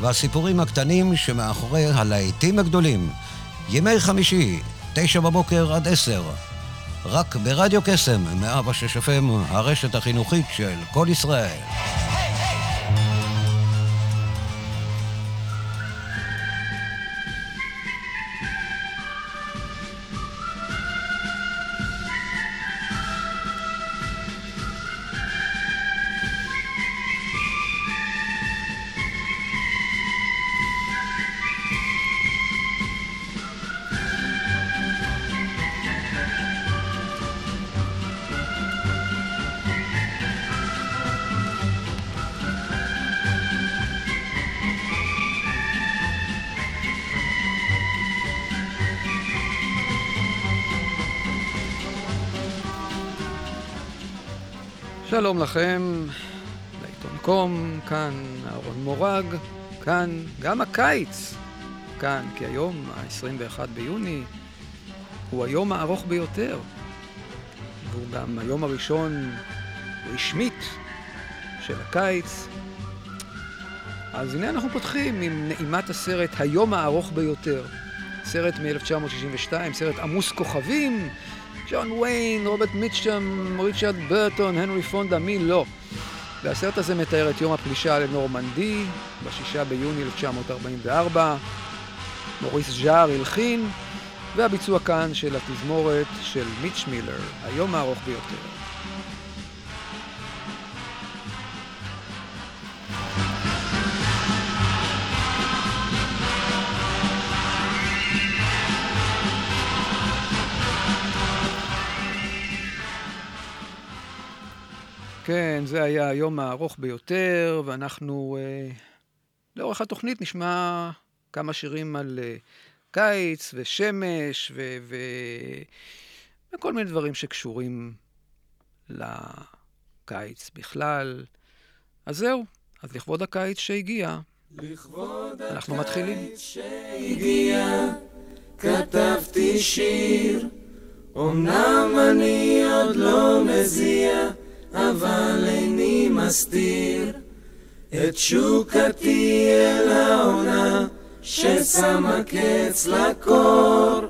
והסיפורים הקטנים שמאחורי הלהיטים הגדולים. ימי חמישי, תשע בבוקר עד עשר. רק ברדיו קסם, 106 FM, הרשת החינוכית של כל ישראל. שלום לכם, לעיתון קום, כאן אהרון מורג, כאן גם הקיץ, כאן, כי היום, ה-21 ביוני, הוא היום הארוך ביותר, והוא גם היום הראשון רשמית של הקיץ. אז הנה אנחנו פותחים עם נעימת הסרט היום הארוך ביותר. סרט מ-1962, סרט עמוס כוכבים, ג'ון ויין, רוברט מיטשם, ריצ'רד ברטון, הנרי פונדה, מי לא. והסרט הזה מתאר את יום הפלישה לנורמנדי, בשישה ביוני 1944. מוריס ז'אר הלחין, והביצוע כאן של התזמורת של מיץ' מילר, היום הארוך ביותר. כן, זה היה היום הארוך ביותר, ואנחנו אה, לאורך התוכנית נשמע כמה שירים על אה, קיץ ושמש ו, ו, וכל מיני דברים שקשורים לקיץ בכלל. אז זהו, אז לכבוד הקיץ שהגיע, לכבוד אנחנו מתחילים. הקיץ שהגיע, כתבתי שיר, אמנם אני עוד לא מזיע, אבל איני מסתיר את שוקתי אל העונה ששמה קץ לקור.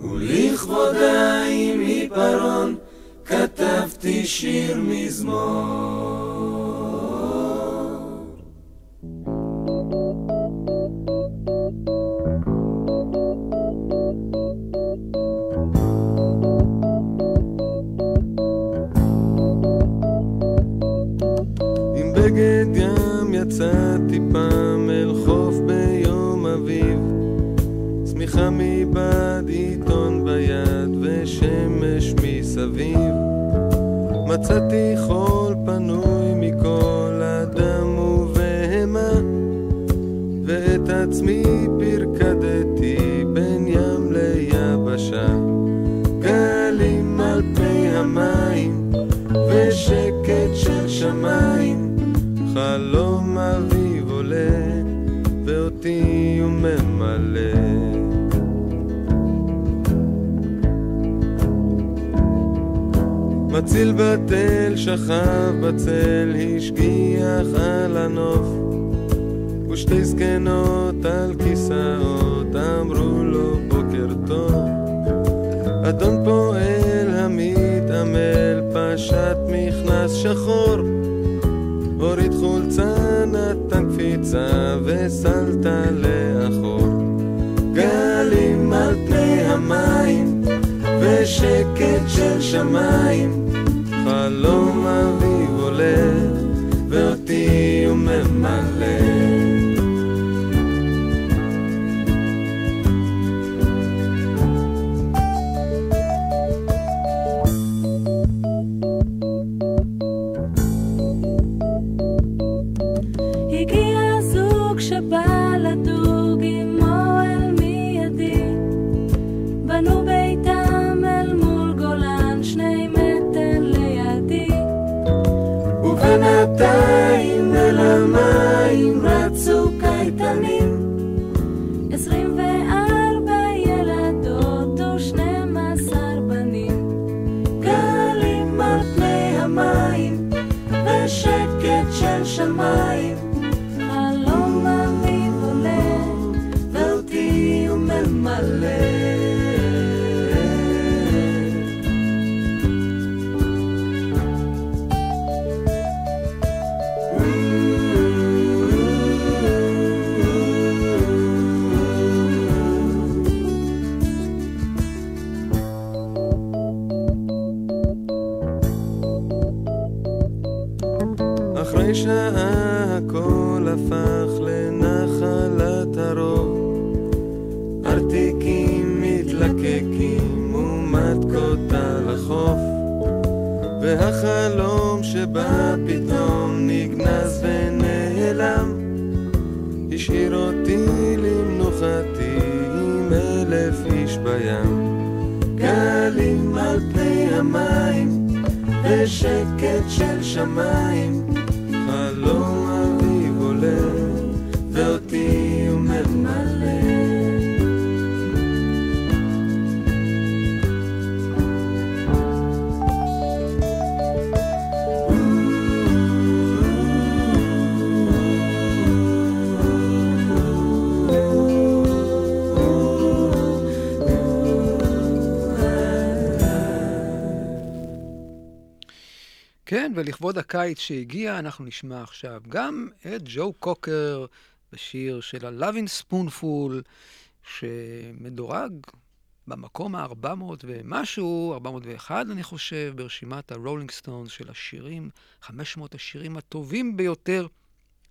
ולכבודה עם עיפרון כתבתי שיר מזמור יצאתי פעם אל חוף ביום אביב. צמיחה מבעד עיתון ביד ושמש מסביב. מצאתי חול מציל בתל שכב בצל השגיח על הנוף. ושתי זקנות על כיסאות אמרו לו בוקר טוב. אדון פועל המתעמל פשט מכנס שחור. הוריד חולצה נתן קפיצה וסלת לאחור. גלים על פני המים ושקט של שמיים חלום אביב me ולכבוד הקיץ שהגיע, אנחנו נשמע עכשיו גם את ג'ו קוקר בשיר של ה-Loving Spoonful, שמדורג במקום ה-400 ומשהו, 401 אני חושב, ברשימת הרולינג סטונס של השירים, 500 השירים הטובים ביותר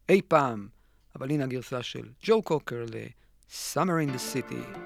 אי פעם. אבל הנה הגרסה של ג'ו קוקר ל-Summer in the City.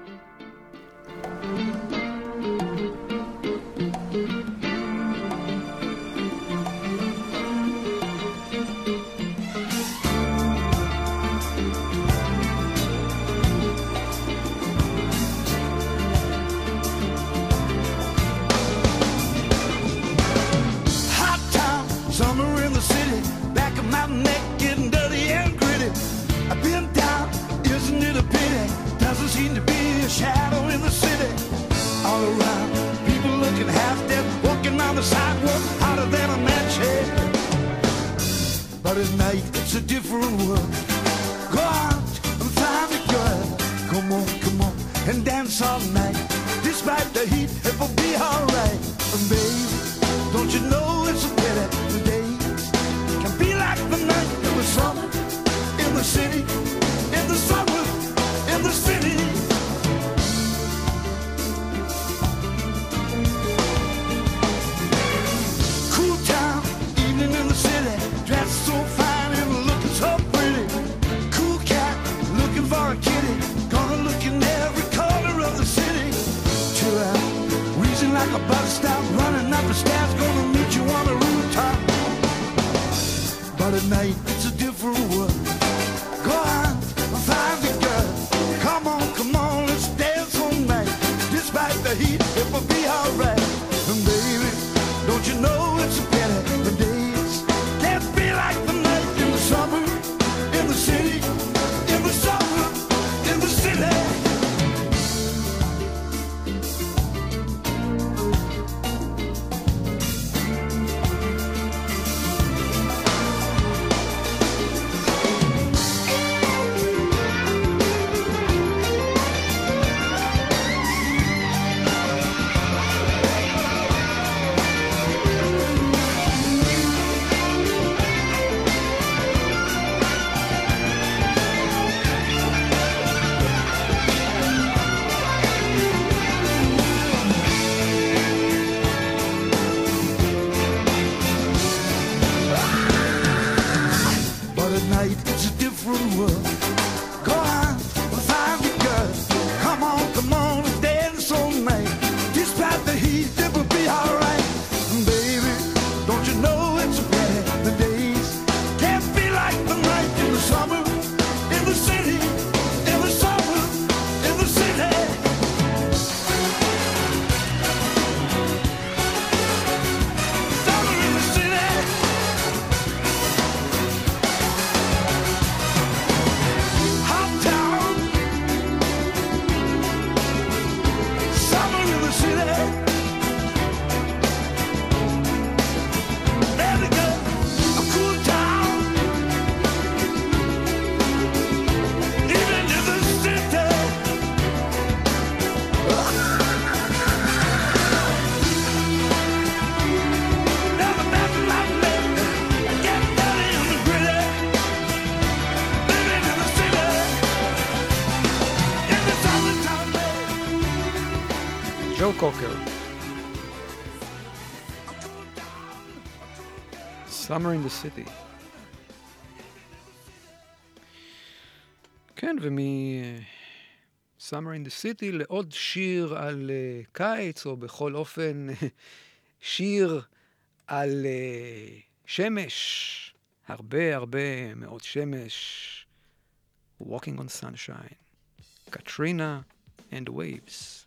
The sidewalk hotter than a match head. But at night it's a different world. Go out and find a girl. Come on, come on, and dance all night. Despite the heat, it will be alright. And baby, don't you know it's a pity the days can be like the night in the summer in the city, in the summer in the city. Gonna meet you on the rooftop. But at night, it's a different world. Go on, find the girl. Come on, come on, let's dance all night. Despite the heat, it will be alright. Summer in the City. כן, ומ... Summer in the City לעוד שיר על uh, קיץ, או בכל אופן שיר על uh, שמש, הרבה הרבה מאוד שמש. Walking on Sunshine, Katrina and Waves.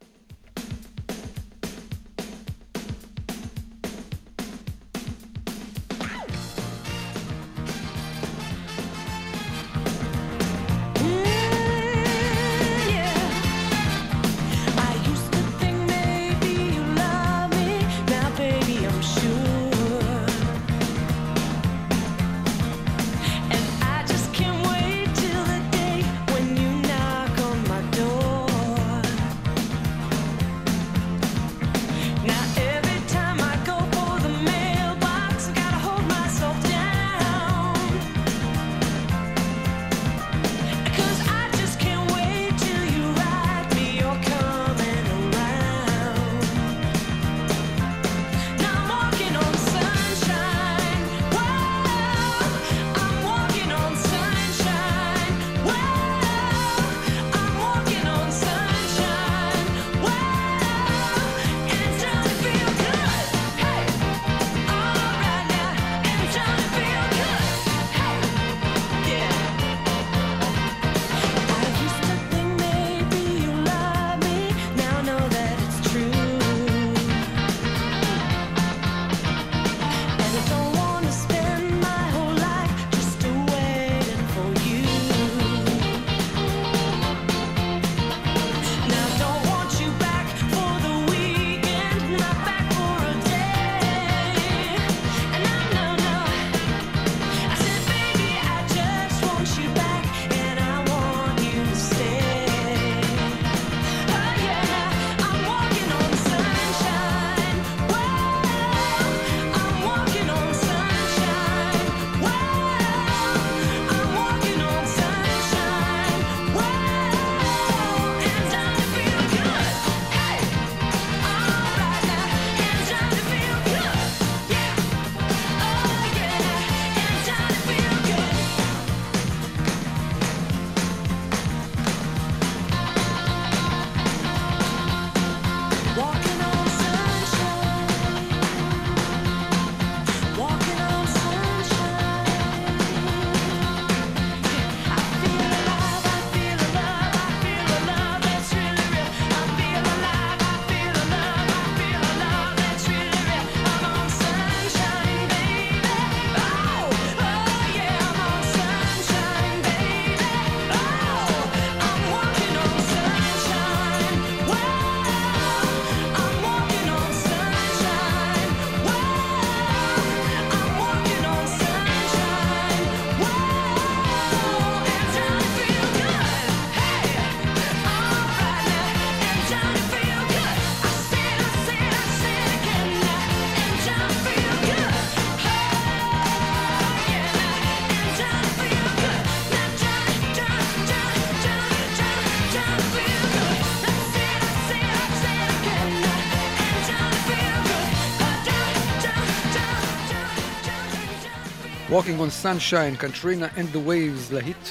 Walking on Sunshine, Katrina and the Waves, להיט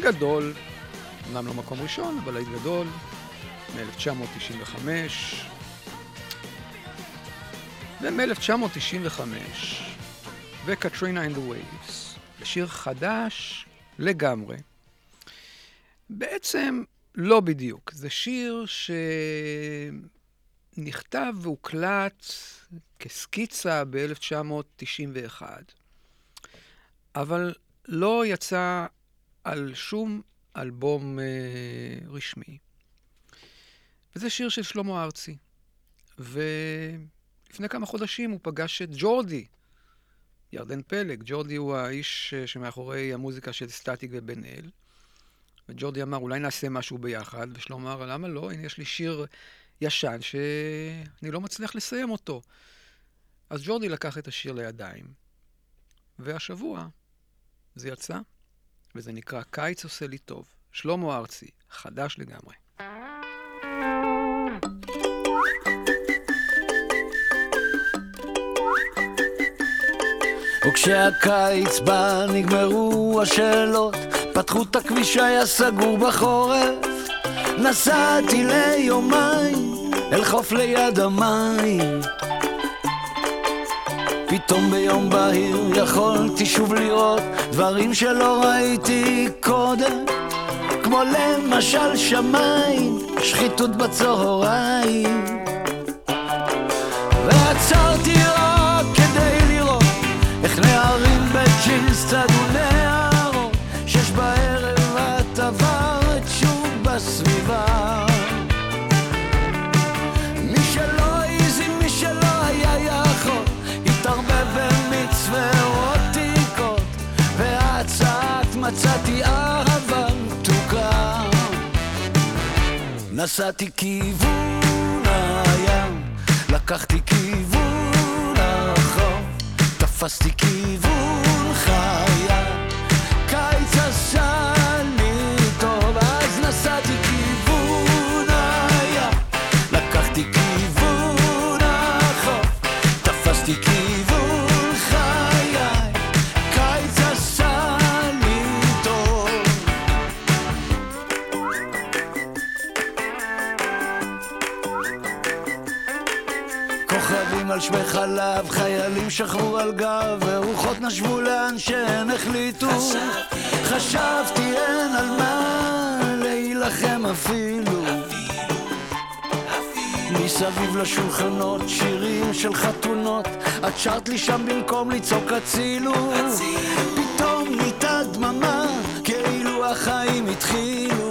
גדול, אמנם לא מקום ראשון, אבל להיט גדול, מ-1995. ומ-1995, וקטרינה and the Waves, שיר חדש לגמרי. בעצם לא בדיוק, זה שיר שנכתב והוקלט כסקיצה ב-1991. אבל לא יצא על שום אלבום אה, רשמי. וזה שיר של שלמה ארצי. ולפני כמה חודשים הוא פגש את ג'ורדי, ירדן פלג. ג'ורדי הוא האיש אה, שמאחורי המוזיקה של סטטיק ובן אל. וג'ורדי אמר, אולי נעשה משהו ביחד, ושלמה אמר, למה לא? הנה, יש לי שיר ישן שאני לא מצליח לסיים אותו. אז ג'ורדי לקח את השיר לידיים, והשבוע זה יצא, וזה נקרא "קיץ עושה לי טוב", שלמה ארצי, חדש לגמרי. וכשהקיץ בא נגמרו השאלות, פתחו את הכביש היה סגור בחורף. נסעתי ליומיים אל חוף ליד המים פתאום ביום בהיר יכולתי שוב לראות דברים שלא ראיתי קודם, כמו למשל שמיים, שחיתות בצהריים. ועצרתי רק כדי לראות איך נערים בג'ינס צדו מצאתי אהבה מתוקה. נסעתי כיוון הים, לקחתי כיוון החוף, תפסתי כיוון חלב, חיילים שכבו על גב, ורוחות נשבו לאן שהן החליטו. חשבתי אין על מה להילחם אפילו. מסביב לשולחנות שירים של חתונות, את שרת לי שם במקום לצעוק הצילו. פתאום נהייתה דממה, כאילו החיים התחילו.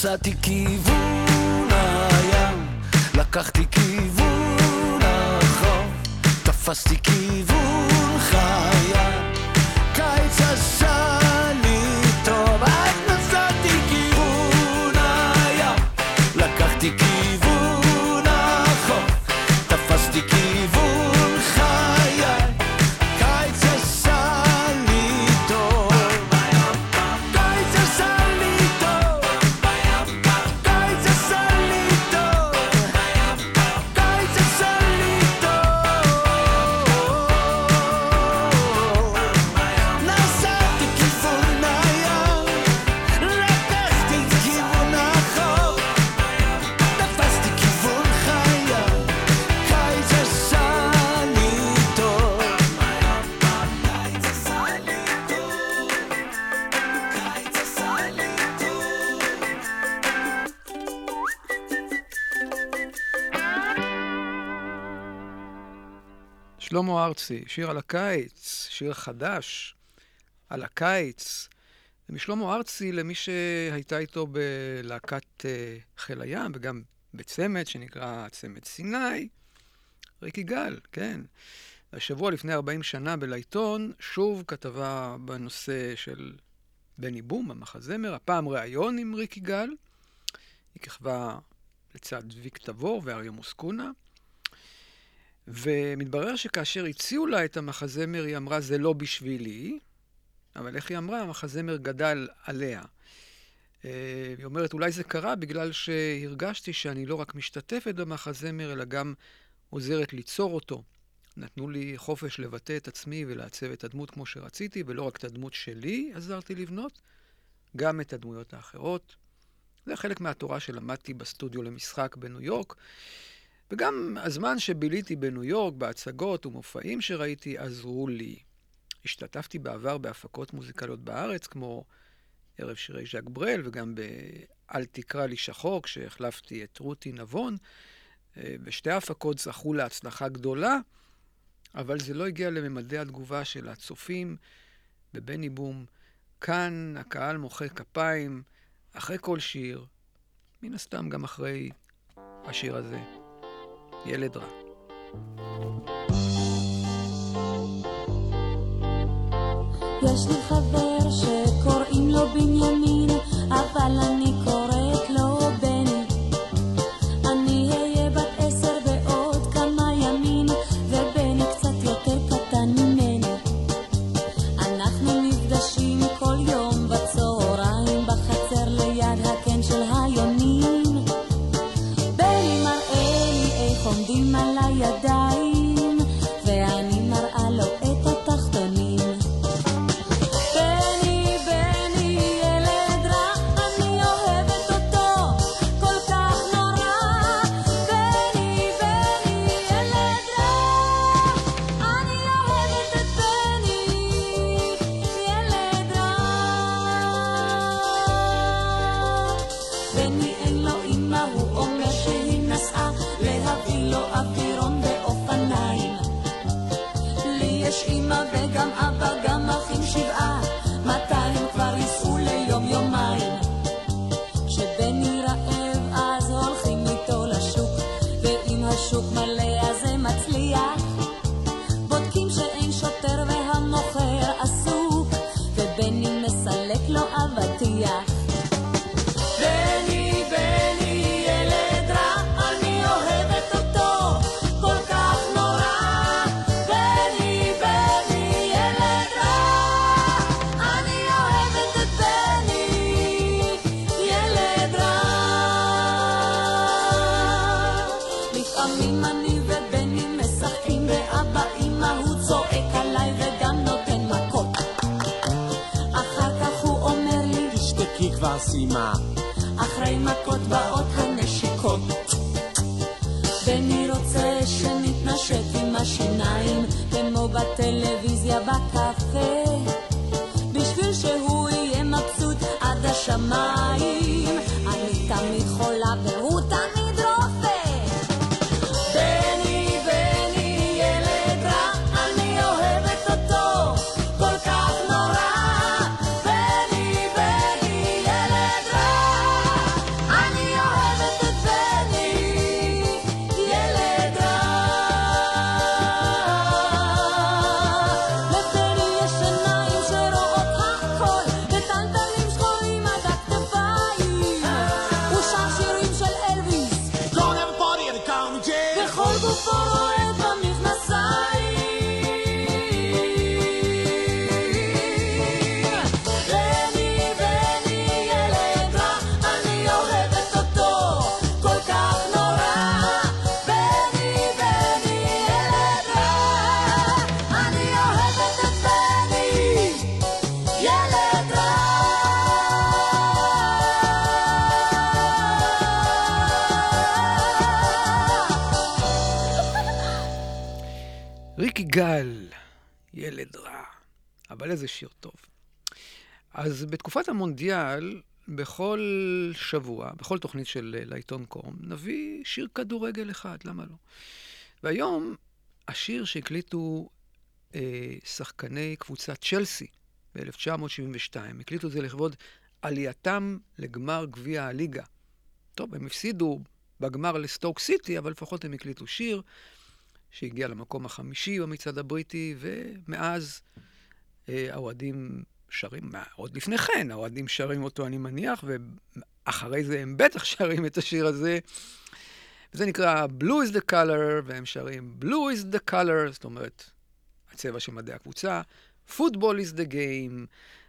נסעתי כיוון הים, לקחתי כיוון החוף, תפסתי כיוון חיה, ארצי, שיר על הקיץ, שיר חדש על הקיץ. משלמה ארצי, למי שהייתה איתו בלהקת אה, חיל הים, וגם בצמד שנקרא צמד סיני, ריק יגאל, כן. השבוע לפני 40 שנה בלעיתון, שוב כתבה בנושא של בני בום, המחזמר, הפעם ראיון עם ריק יגאל. היא כתבה לצד ויק תבור ואריה מוסקונה. ומתברר שכאשר הציעו לה את המחזמר, היא אמרה, זה לא בשבילי, אבל איך היא אמרה? המחזמר גדל עליה. אה, היא אומרת, אולי זה קרה בגלל שהרגשתי שאני לא רק משתתפת במחזמר, אלא גם עוזרת ליצור אותו. נתנו לי חופש לבטא את עצמי ולעצב את הדמות כמו שרציתי, ולא רק את הדמות שלי עזרתי לבנות, גם את הדמויות האחרות. זה חלק מהתורה שלמדתי בסטודיו למשחק בניו יורק. וגם הזמן שביליתי בניו יורק, בהצגות ומופעים שראיתי, עזרו לי. השתתפתי בעבר בהפקות מוזיקליות בארץ, כמו ערב שירי ז'אק ברל, וגם ב"אל תקרא לי שחור", כשהחלפתי את רותי נבון. אה, ושתי ההפקות זכו להצלחה גדולה, אבל זה לא הגיע לממדי התגובה של הצופים בבני בום. כאן הקהל מוחא כפיים אחרי כל שיר, מן הסתם גם אחרי השיר הזה. Y dale toda. יש לי חבר שקוראים לו אז בתקופת המונדיאל, בכל שבוע, בכל תוכנית של אה, לעיתון קום, נביא שיר כדורגל אחד, למה לא? והיום, השיר שהקליטו אה, שחקני קבוצת צ'לסי ב-1972, הקליטו את זה לכבוד עלייתם לגמר גביע הליגה. טוב, הם הפסידו בגמר לסטוק סיטי, אבל לפחות הם הקליטו שיר שהגיע למקום החמישי במצעד הבריטי, ומאז אה, האוהדים שרים, עוד לפני כן, האוהדים שרים אותו, אני מניח, ואחרי זה הם בטח שרים את השיר הזה. זה נקרא Blue is the color, והם שרים Blue is the color, זאת אומרת, הצבע של מדעי הקבוצה, Football is the game,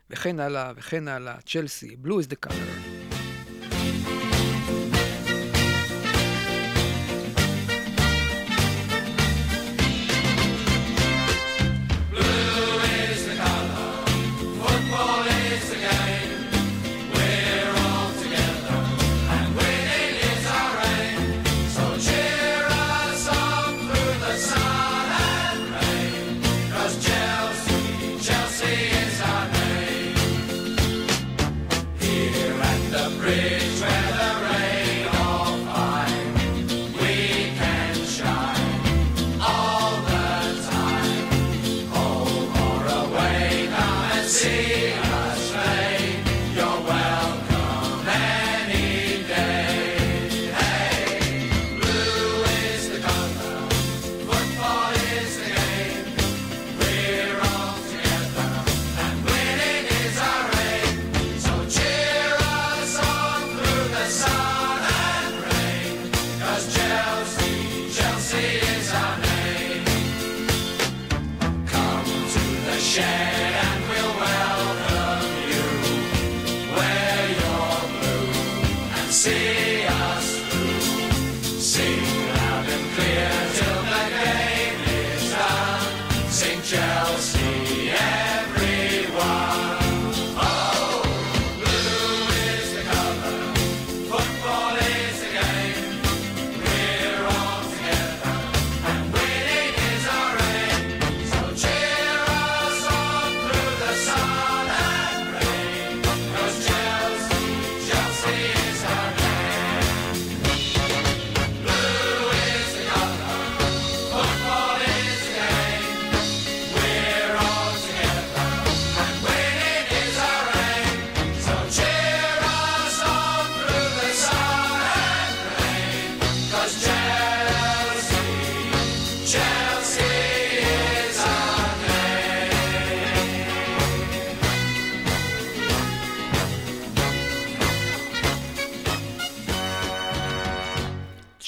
וכן הלאה וכן הלאה, צ'לסי, Blue is the color.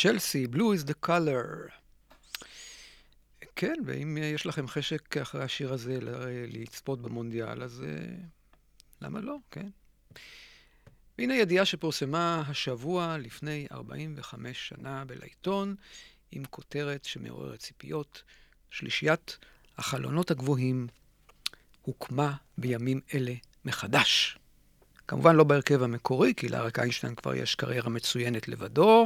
צ'לסי, blue is the color. כן, ואם יש לכם חשק אחרי השיר הזה לצפות במונדיאל, אז אה, למה לא, כן? והנה ידיעה שפורסמה השבוע לפני 45 שנה בלעיתון, עם כותרת שמעוררת ציפיות, שלישיית החלונות הגבוהים הוקמה בימים אלה מחדש. כמובן לא בהרכב המקורי, כי לאריק איינשטיין כבר יש קריירה מצוינת לבדו,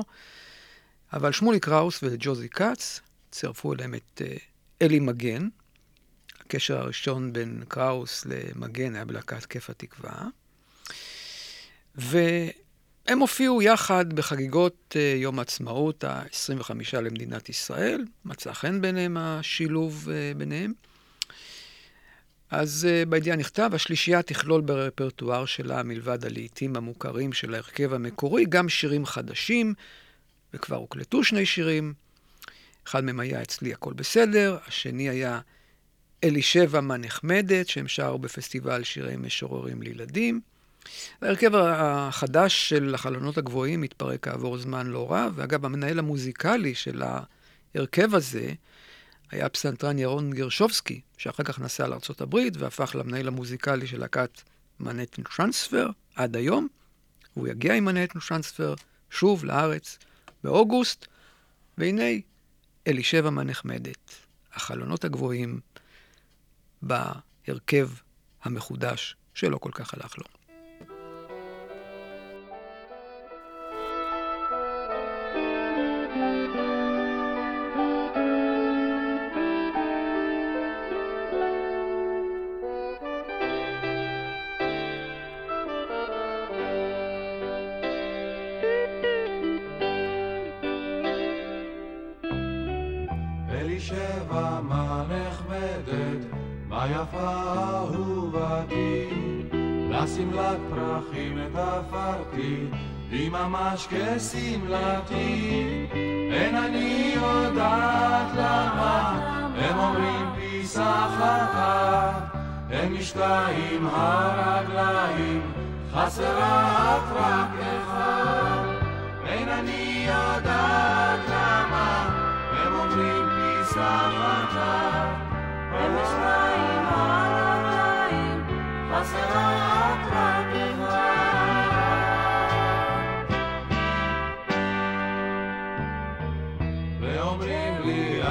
אבל שמולי קראוס וג'וזי כץ צירפו אליהם את אה, אלי מגן. הקשר הראשון בין קראוס למגן היה בלהקת כיף התקווה. והם הופיעו יחד בחגיגות אה, יום העצמאות ה-25 למדינת ישראל. מצא חן ביניהם השילוב אה, ביניהם. אז בידיעה נכתב, השלישייה תכלול ברפרטואר שלה, מלבד הלעיתים המוכרים של ההרכב המקורי, גם שירים חדשים, וכבר הוקלטו שני שירים. אחד מהם היה אצלי הכל בסדר, השני היה אלישבע מה נחמדת, שהם שרו בפסטיבל שירי משוררים לילדים. ההרכב החדש של החלונות הגבוהים התפרק כעבור זמן לא רב, ואגב, המנהל המוזיקלי של ההרכב הזה היה הפסנתרן ירון גרשובסקי, שאחר כך נסע לארה"ב והפך למנהל המוזיקלי של להקת מנהטן טרנספר עד היום. הוא יגיע עם מנהטן טרנספר שוב לארץ באוגוסט, והנה אלישבע מה נחמדת, החלונות הגבוהים בהרכב המחודש שלא כל כך הלך לו. ממש כשמלתי, אין אני יודעת למה, הם אומרים פיסח אחת, הם משתאים הרגליים, חסרה את רק אחד, אין אני יודעת למה, הם אומרים פיסח אחת, הם משתאים הרגליים, חסרה ואומרים לי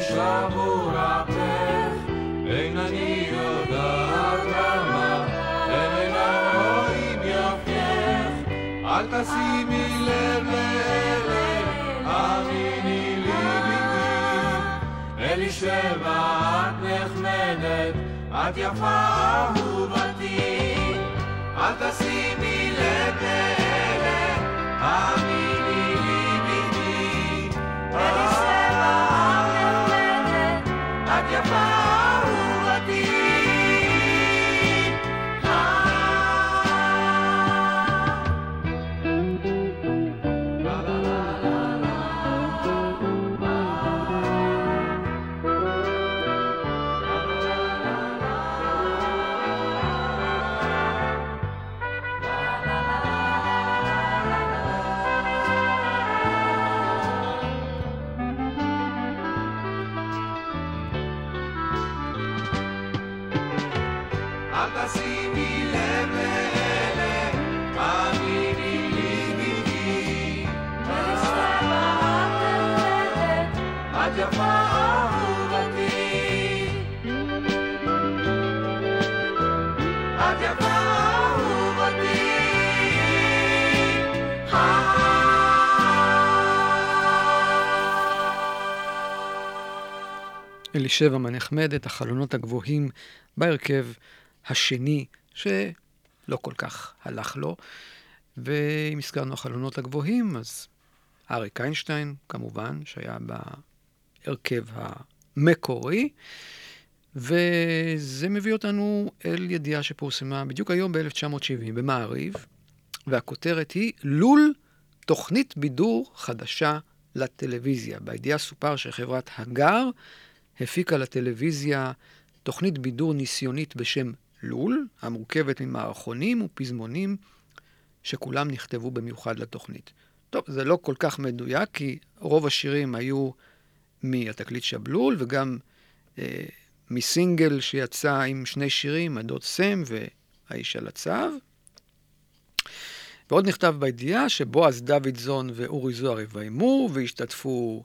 שבורתך, אל לב לאלה, האמיני לי בתי, אלישבע את נחמדת, את יפה אהובתי, אל תשימי לב לאלה, אלישבע את נחמדת, אלישבע מנחמדת, החלונות הגבוהים, בהרכב השני, שלא כל כך הלך לו. ואם הזכרנו החלונות הגבוהים, אז אריק איינשטיין, כמובן, שהיה בהרכב המקורי, וזה מביא אותנו אל ידיעה שפורסמה בדיוק היום ב-1970 במעריב, והכותרת היא לול תוכנית בידור חדשה לטלוויזיה. בידיעה סופר שחברת הגר הפיקה לטלוויזיה תוכנית בידור ניסיונית בשם לול, המורכבת ממערכונים ופזמונים שכולם נכתבו במיוחד לתוכנית. טוב, זה לא כל כך מדויק, כי רוב השירים היו מהתקליט שבלול, וגם אה, מסינגל שיצא עם שני שירים, הדוד סם והאיש על הצו. ועוד נכתב בידיעה שבועז דוידזון ואורי זוהר יביימו, והשתתפו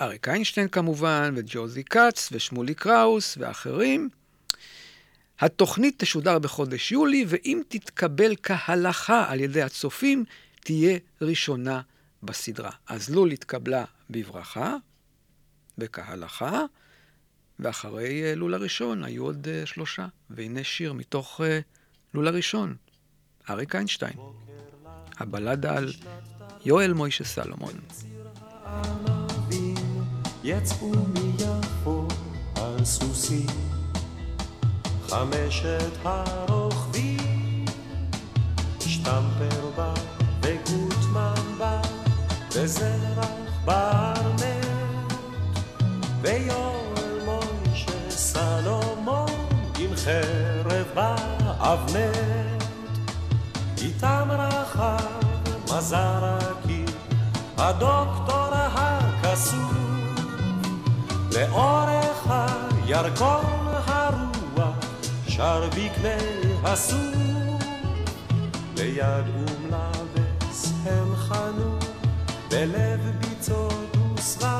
אריק איינשטיין כמובן, וג'וזי כץ, ושמולי קראוס, ואחרים. התוכנית תשודר בחודש יולי, ואם תתקבל כהלכה על ידי הצופים, תהיה ראשונה בסדרה. אז לול התקבלה בברכה, וכהלכה, ואחרי אה, לול הראשון היו עוד אה, שלושה. והנה שיר מתוך אה, לול הראשון, אריק איינשטיין. הבלדה על יואל מוישה סלומון. הענבים יצאו מיפו על סוסים. חמשת הרוכבים שטמפר בא וגוטמן בא וזרח ברנט ויואל מוישה סלומון עם חרב באבנט. איתם רחב מזרקי הדוקטור הירקון הרוח שר בקנה הסום ליד אום לבס הם חנו בלב ביצות וסרק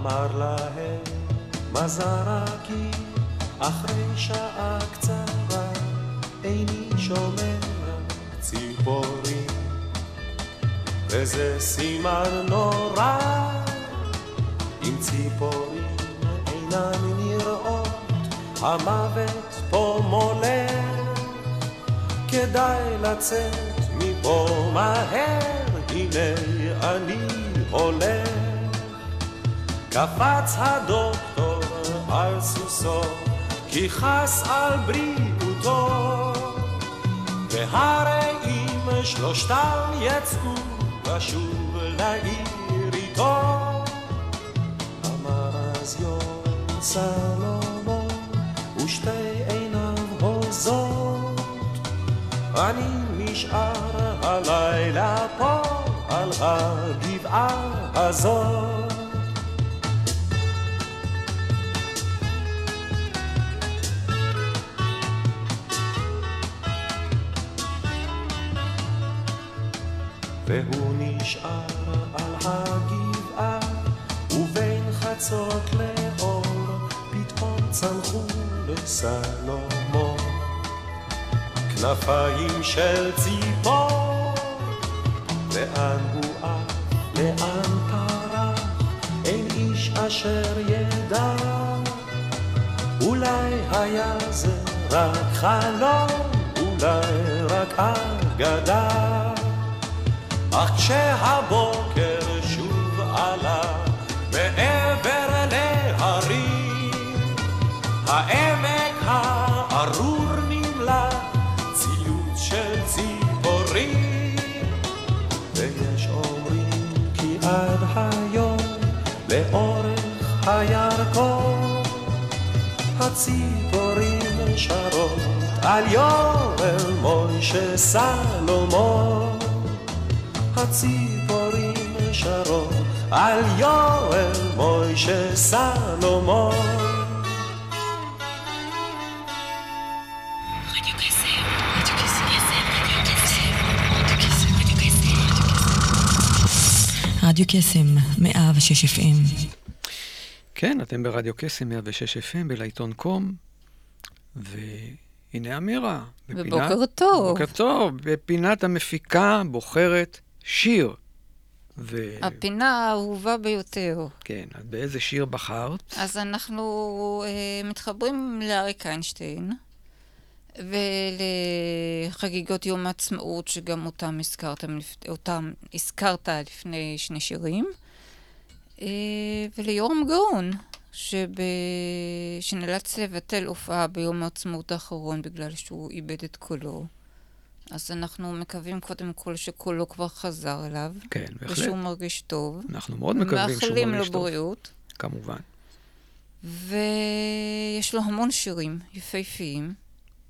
אמר להם מזרקי אחרי שעה קצרה איני שומע ציפורים. וזה סימן נורא אם ציפורים אינן נראות המוות פה מולך כדאי לצאת מפה מהר הנה אני הולך קפץ הדוקטור על סוסו, כי חס על בריאותו. והרי אם שלושתם יצאו לשוב לעיר איתו, אמר אז יואל סלומון, ושתי עיניו הוזות, אני נשאר הלילה פה על הגבעה הזאת. והוא נשאר על הגבעה, ובין חצות לאור, פתאום צמחו לסלומון כנפיים של ציפור, לאן הוא עף, לאן פרח, אין איש אשר ידע, אולי היה זה רק חלום, אולי רק אגדה. אך כשהבוקר שוב עלה מעבר להרים, העמק הארור נמלא ציוץ של ציפורים. ויש אומרים כי עד היום לאורך הירקון הציפורים שרות על יואל מוישה סלומון. הציפורים שרות על יואל מוישה סלומון. רדיו קסם, 106 FM. כן, אתם ברדיו קסם 106 FM בלעיתון קום, והנה אמירה. בפינת- ובוקר טוב. בוקר טוב. בפינת המפיקה בוחרת שיר. ו... הפינה האהובה ביותר. כן, אז באיזה שיר בחרת? אז אנחנו אה, מתחברים לאריק איינשטיין ולחגיגות יום העצמאות, שגם אותם, הזכרתם, אותם הזכרת לפני שני שירים, אה, וליורם גאון, שב... שנאלץ לבטל הופעה ביום העצמאות האחרון בגלל שהוא איבד את קולו. אז אנחנו מקווים קודם כל שקולו כבר חזר אליו, כן, בהחלט. ושהוא מרגיש טוב. אנחנו מאוד מקווים שהוא מאחלים לו מרגיש טוב. בריאות. כמובן. ויש לו המון שירים יפהפיים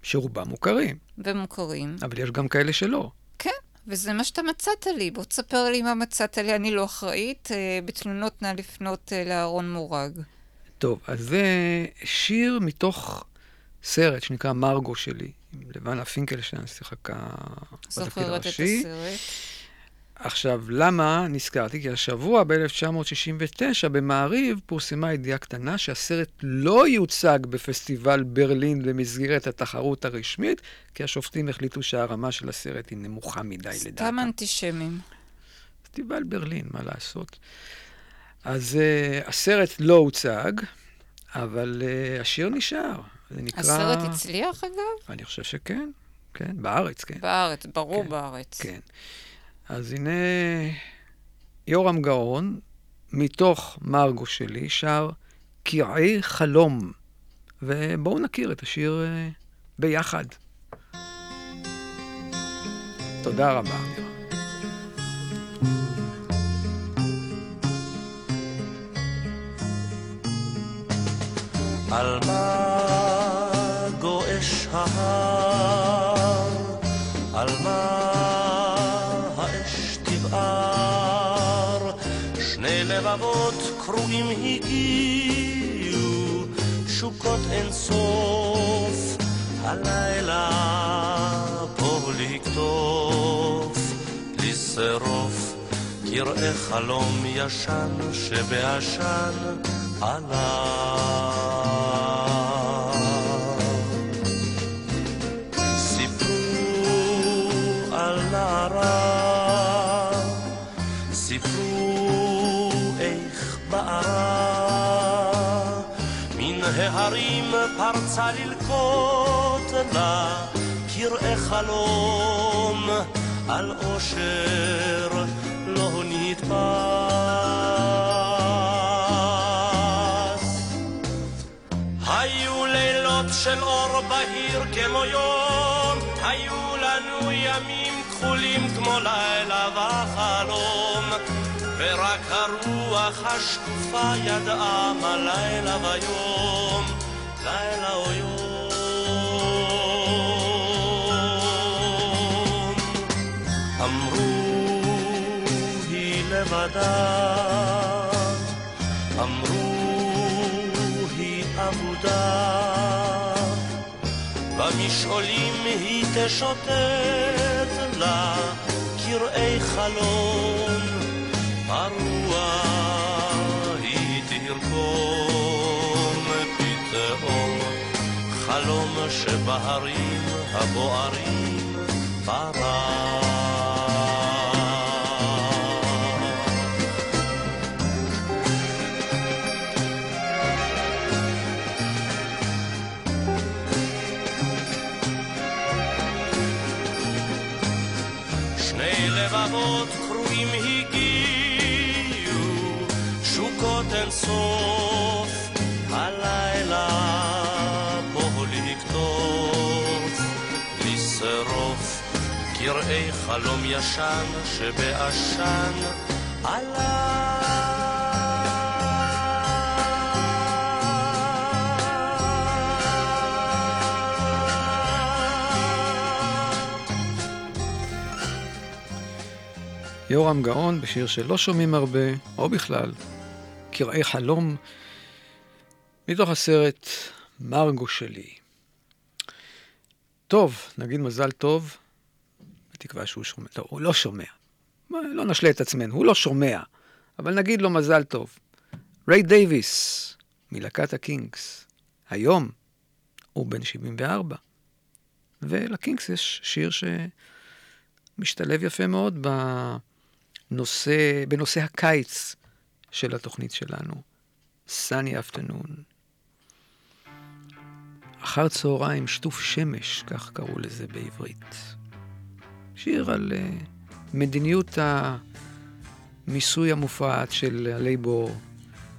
שרובם מוכרים, ומוכרים. אבל יש גם כאלה שלא. כן, וזה מה שאתה מצאת לי. בוא תספר לי מה מצאת לי, אני לא אחראית. אה, בתלונות נא לפנות אה, לאהרון מורג. טוב, אז זה שיר מתוך סרט שנקרא מרגו שלי, לבנה פינקלשטיין שיחקה בתפקיד הראשי. עכשיו, למה נזכרתי? כי השבוע, ב-1969, במעריב, פורסמה ידיעה קטנה שהסרט לא יוצג בפסטיבל ברלין במסגרת התחרות הרשמית, כי השופטים החליטו שהרמה של הסרט היא נמוכה מדי לדעתם. סתם אנטישמים. פסטיבל ברלין, מה לעשות. אז uh, הסרט לא הוצג, אבל uh, השיר נשאר. זה נקרא... הסרט הצליח, אגב? אני חושב שכן, כן, בארץ, כן. בארץ, ברור כן, בארץ. כן. אז הנה יורם גאון, מתוך מרגו שלי, שר קרעי חלום. ובואו נכיר את השיר אה, ביחד. תודה רבה, אמירה. על מה תבער? שני לבבות קרועים הגיעו, תשוקות אין סוף, הלילה פה לקטוף, לשרוף קרעי חלום ישן שבעשן עלה. מן ההרים פרצה ללקוט לה קרעי חלום על אושר לא נתפס. היו לילות של אור בהיר כמו יום, היו לנו ימים כחולים כמו לילה וחלום, ורק הרוח השקופה ידעה מה לילה ויום, לבדה, אמרו היא אבודה, במשעולים היא תשוטט לה קרעי חלום, הרוח חלום שבהרים הבוערים ברק. חלום ישן שבעשן יורם גאון בשיר שלא שומעים הרבה, או בכלל, קרעי חלום, מתוך הסרט מרגו שלי. טוב, נגיד מזל טוב, בתקווה שהוא שומע. טוב, הוא לא שומע. לא נשלה את עצמנו, הוא לא שומע. אבל נגיד לו מזל טוב. ריי דייוויס, מלהקת הקינגס, היום הוא בן 74, ולקינגס יש שיר שמשתלב יפה מאוד בנושא, בנושא הקיץ של התוכנית שלנו, Sunny Afternoon. אחר צהריים, שטוף שמש, כך קראו לזה בעברית. שיר על uh, מדיניות המיסוי המופרעת של הלייבור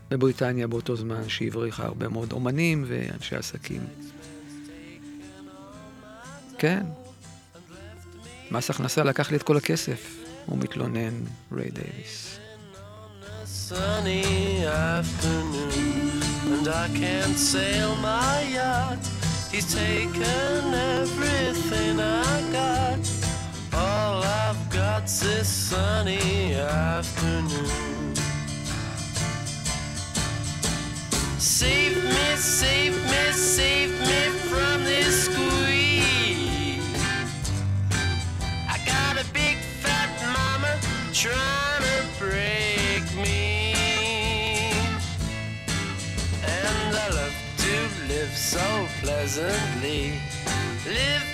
בבריטניה באותו זמן, שהבריחה הרבה מאוד אומנים ואנשי עסקים. כן, מס הכנסה לקח לי את כל הכסף, הוא מתלונן, ריי דייוויס. sunny afternoon and I can't sail my yacht. He's taken everything I got. Got's this sunny afternoon. Save me, save me, save me from this squeeze. I got a big fat mama trying to break me. And I love to live so pleasantly. Live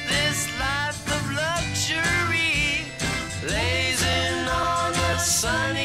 sunny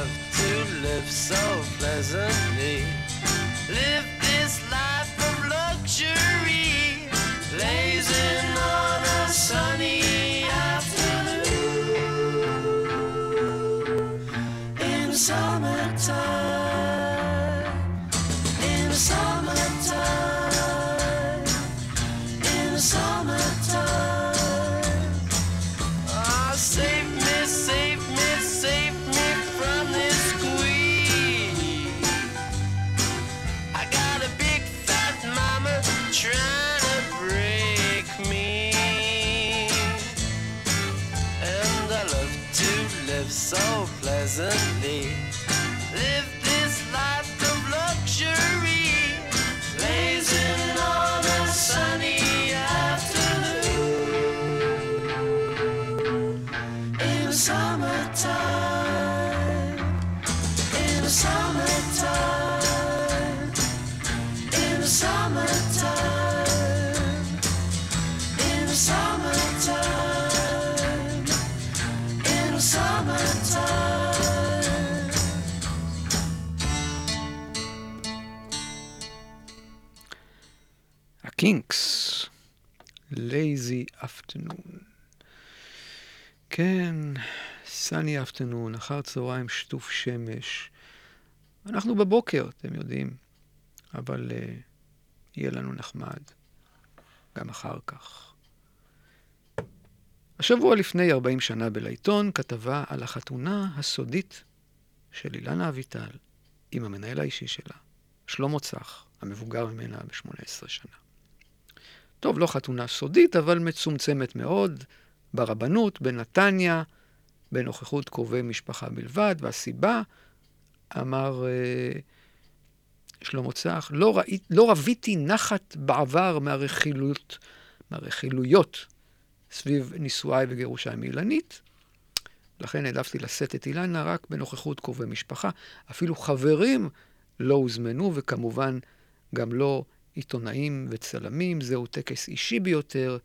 love to live so pleasantly. Live this life of luxury. אפטרנון. כן, סני אפטרנון, אחר צהריים שטוף שמש. אנחנו בבוקר, אתם יודעים, אבל uh, יהיה לנו נחמד, גם אחר כך. השבוע לפני 40 שנה בלעיתון כתבה על החתונה הסודית של אילנה אביטל עם המנהל האישי שלה, שלמה צח, המבוגר ממנה ב-18 שנה. טוב, לא חתונה סודית, אבל מצומצמת מאוד, ברבנות, בנתניה, בנוכחות קרובי משפחה בלבד, והסיבה, אמר אה, שלמה צח, לא, לא רביתי נחת בעבר מהרכילות, מהרכילויות סביב נישואיי וגירושיי מאילנית, לכן העדפתי לשאת את אילנה רק בנוכחות קרובי משפחה. אפילו חברים לא הוזמנו, וכמובן גם לא עיתונאים וצלמים. זהו טקס אישי ביותר,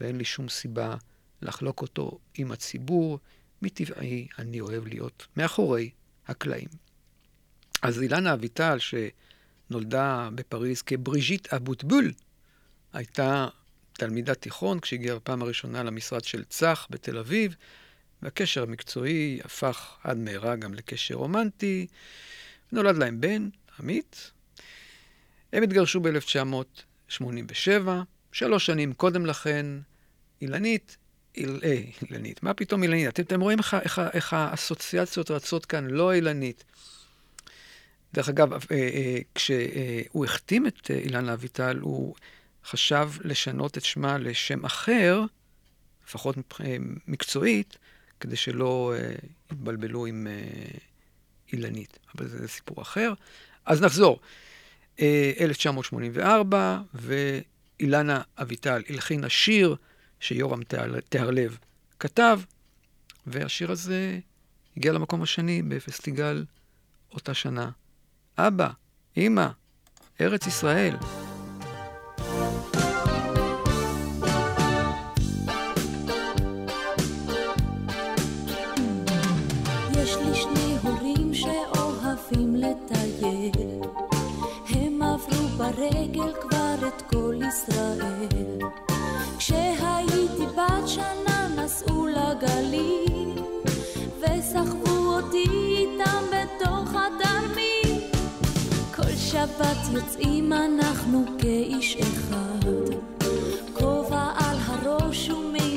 ואין לי שום סיבה לחלוק אותו עם הציבור. מטבעי אני אוהב להיות מאחורי הקלעים. אז אילנה אביטל, שנולדה בפריז כבריז'יט אבוטבול, הייתה תלמידת תיכון כשהגיעה בפעם הראשונה למשרד של צח בתל אביב, והקשר המקצועי הפך עד מהרה גם לקשר רומנטי. נולד להם בן, עמית. הם התגרשו ב-1987, שלוש שנים קודם לכן, אילנית, איל, אה, אילנית, מה פתאום אילנית? אתם, אתם רואים איך, איך, איך האסוציאציות רצות כאן, לא אילנית. דרך אגב, אה, אה, כשהוא החתים את אה, אילנה אביטל, הוא חשב לשנות את שמה לשם אחר, לפחות אה, מקצועית, כדי שלא אה, יתבלבלו עם אילנית. אבל זה סיפור אחר. אז נחזור. אה, 1984, ואילנה אביטל הלחינה שיר שיורם תהר- תהרלב כתב, והשיר הזה הגיע למקום השני בפסטיגל אותה שנה. אבא, אמא, ארץ ישראל. שבת יוצאים אנחנו כאיש אחד. כובע על הראש ומימייה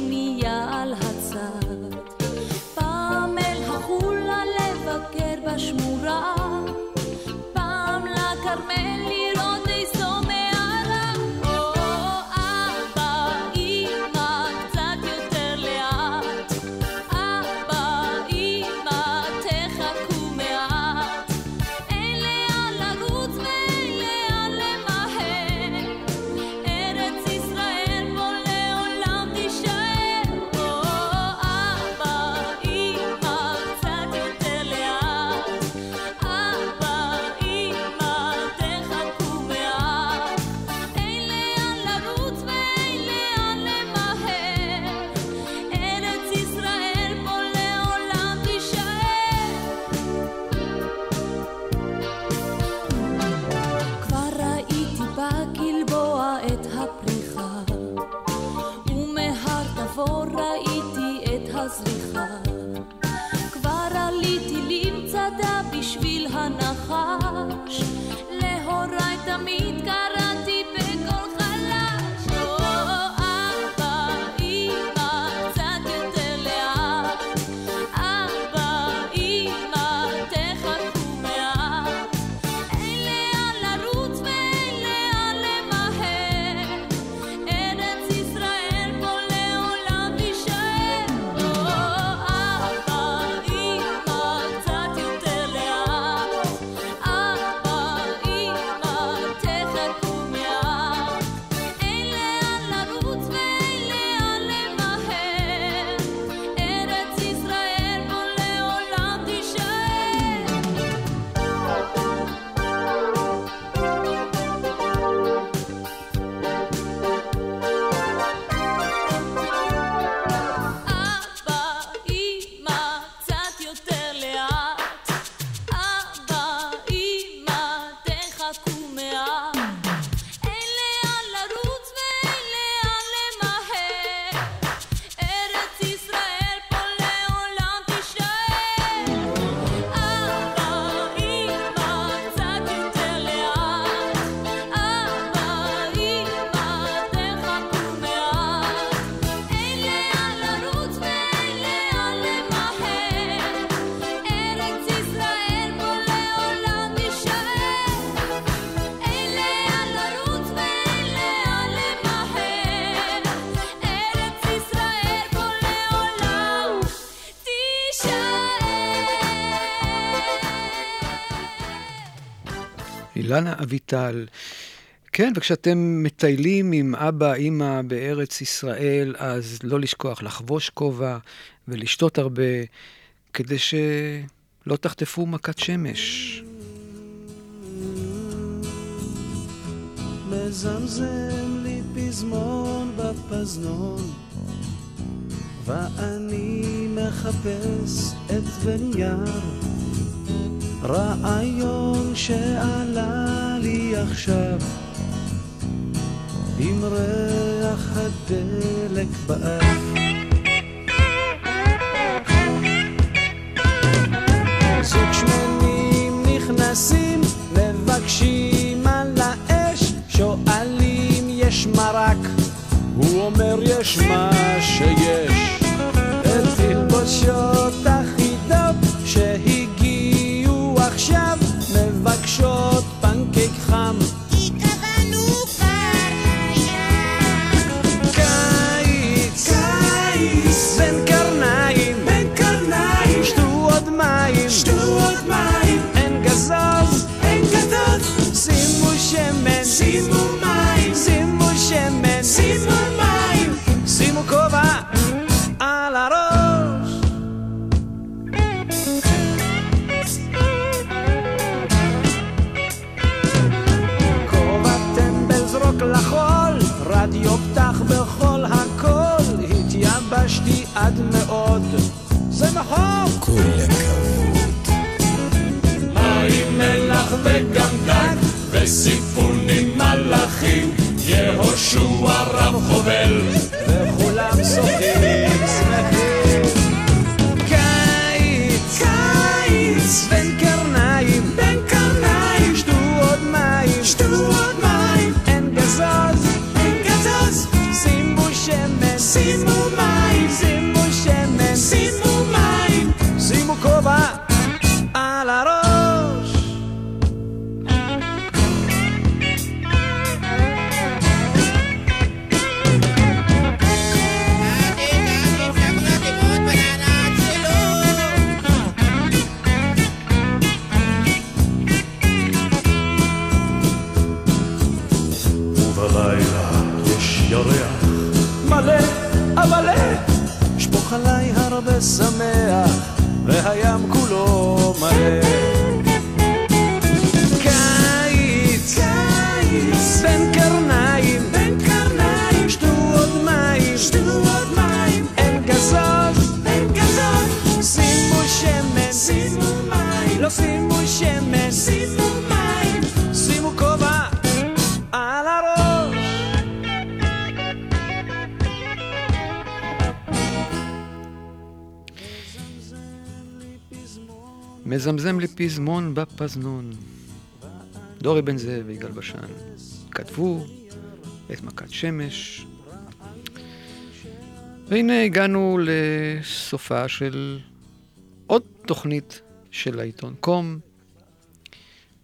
אילנה אביטל. כן, וכשאתם מטיילים עם אבא, אימא בארץ ישראל, אז לא לשכוח לחבוש כובע ולשתות הרבה, כדי שלא תחטפו מכת שמש. מזמזם לי פזמון בפזנון, ואני מחפש את יער. רעיון שעלה לי עכשיו. עם ריח הדלק באף. זוג שמנים נכנסים, מבקשים על האש, שואלים יש מרק, הוא אומר יש מה שיש. את תלבושות בכל הכל, התייבשתי עד מאוד, זה נכון. כולם מים מלח וגם דג, וסיפונים מלאכים, פזמון בפזנון. דורי בן זאב ויגאל בשן כתבו את מכת שמש. והנה הגענו לסופה של עוד תוכנית של העיתון קום.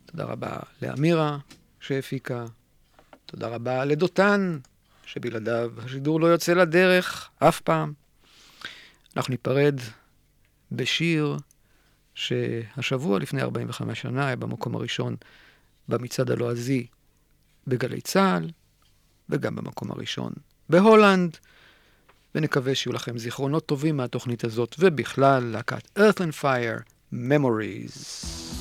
תודה רבה לאמירה שהפיקה. תודה רבה לדותן, שבלעדיו השידור לא יוצא לדרך אף פעם. אנחנו ניפרד בשיר שהשבוע לפני 45 שנה היה במקום הראשון במצעד הלועזי בגלי צה"ל, וגם במקום הראשון בהולנד, ונקווה שיהיו לכם זיכרונות טובים מהתוכנית הזאת, ובכלל להקת Earth and Fire Memories.